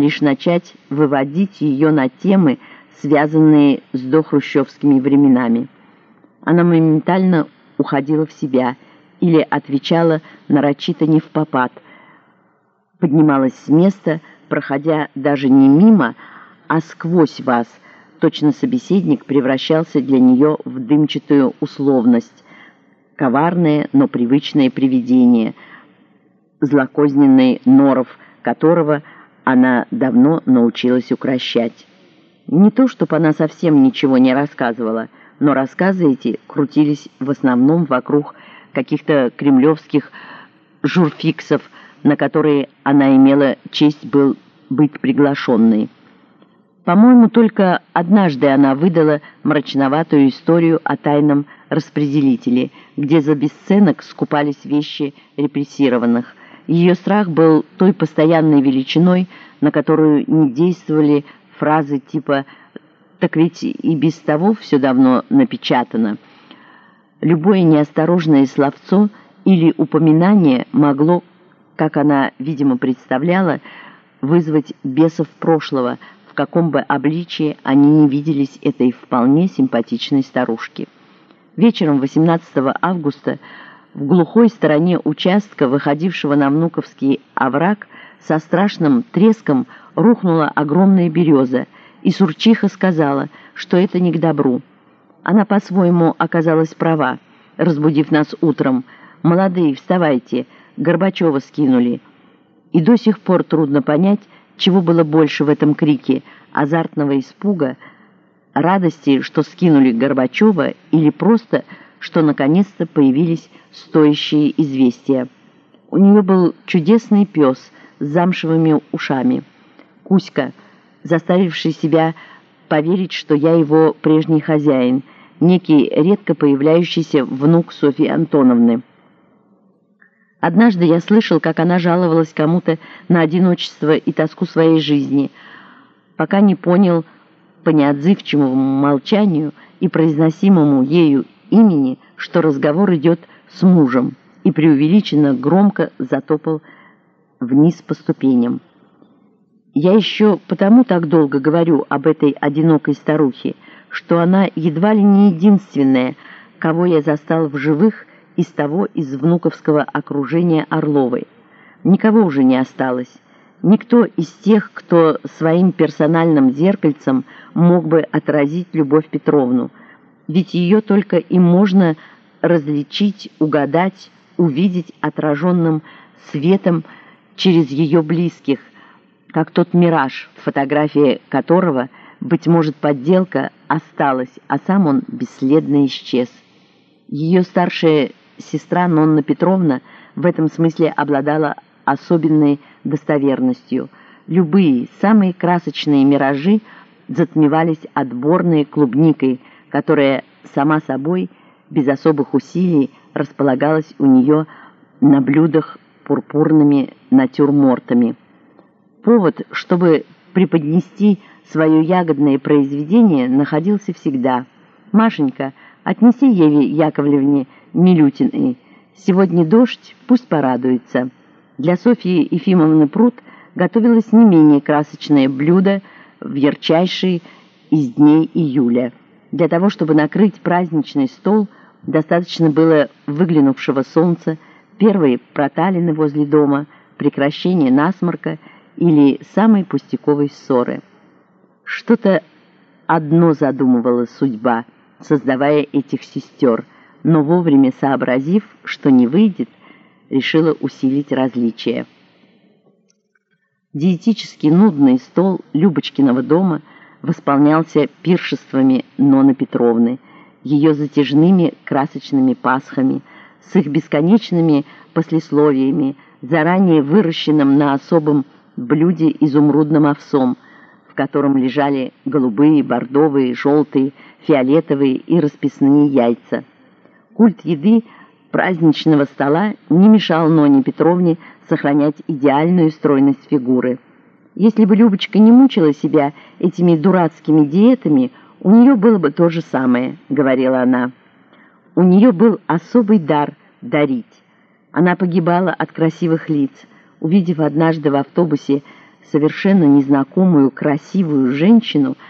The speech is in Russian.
лишь начать выводить ее на темы, связанные с дохрущевскими временами. Она моментально уходила в себя или отвечала нарочито не в попад, поднималась с места, проходя даже не мимо, а сквозь вас. Точно собеседник превращался для нее в дымчатую условность, коварное, но привычное привидение, злокозненный норов которого она давно научилась укращать. Не то, чтобы она совсем ничего не рассказывала, но рассказы эти крутились в основном вокруг каких-то кремлевских журфиксов, на которые она имела честь был быть приглашенной. По-моему, только однажды она выдала мрачноватую историю о тайном распределителе, где за бесценок скупались вещи репрессированных. Ее страх был той постоянной величиной, на которую не действовали фразы типа «так ведь и без того все давно напечатано». Любое неосторожное словцо или упоминание могло, как она, видимо, представляла, вызвать бесов прошлого, в каком бы обличии они не виделись этой вполне симпатичной старушке. Вечером 18 августа в глухой стороне участка, выходившего на Внуковский овраг, со страшным треском рухнула огромная береза, и Сурчиха сказала, что это не к добру. Она по-своему оказалась права, разбудив нас утром. «Молодые, вставайте!» Горбачева скинули. И до сих пор трудно понять, чего было больше в этом крике – азартного испуга, радости, что скинули Горбачева, или просто, что наконец-то появились стоящие известия. У нее был чудесный пес с замшевыми ушами. Кузька, заставивший себя поверить, что я его прежний хозяин, некий редко появляющийся внук Софьи Антоновны. Однажды я слышал, как она жаловалась кому-то на одиночество и тоску своей жизни, пока не понял по неотзывчивому молчанию и произносимому ею имени, что разговор идет с мужем, и преувеличенно громко затопал вниз по ступеням. Я еще потому так долго говорю об этой одинокой старухе, что она едва ли не единственная, кого я застал в живых из того из внуковского окружения Орловой. Никого уже не осталось. Никто из тех, кто своим персональным зеркальцем мог бы отразить Любовь Петровну, ведь ее только и можно различить, угадать, увидеть отраженным светом через ее близких, как тот мираж, фотография которого, быть может, подделка, осталась, а сам он бесследно исчез. Ее старшая сестра Нонна Петровна в этом смысле обладала особенной достоверностью. Любые, самые красочные миражи затмевались отборной клубникой, которая сама собой, без особых усилий, располагалась у нее на блюдах пурпурными натюрмортами. Повод, чтобы преподнести свое ягодное произведение, находился всегда. «Машенька, отнеси Еве Яковлевне Милютиной. Сегодня дождь, пусть порадуется». Для Софьи Ефимовны Прут готовилось не менее красочное блюдо в ярчайший из дней июля. Для того, чтобы накрыть праздничный стол, достаточно было выглянувшего солнца, первой проталины возле дома, прекращения насморка или самой пустяковой ссоры. Что-то одно задумывала судьба, создавая этих сестер, но вовремя сообразив, что не выйдет, решила усилить различия. Диетически нудный стол Любочкиного дома восполнялся пиршествами Ноны Петровны, ее затяжными красочными пасхами, с их бесконечными послесловиями, заранее выращенным на особом блюде изумрудным овсом, в котором лежали голубые, бордовые, желтые, фиолетовые и расписные яйца. Культ еды праздничного стола не мешал Ноне Петровне сохранять идеальную стройность фигуры. Если бы Любочка не мучила себя этими дурацкими диетами, у нее было бы то же самое, говорила она. У нее был особый дар дарить. Она погибала от красивых лиц. Увидев однажды в автобусе совершенно незнакомую красивую женщину –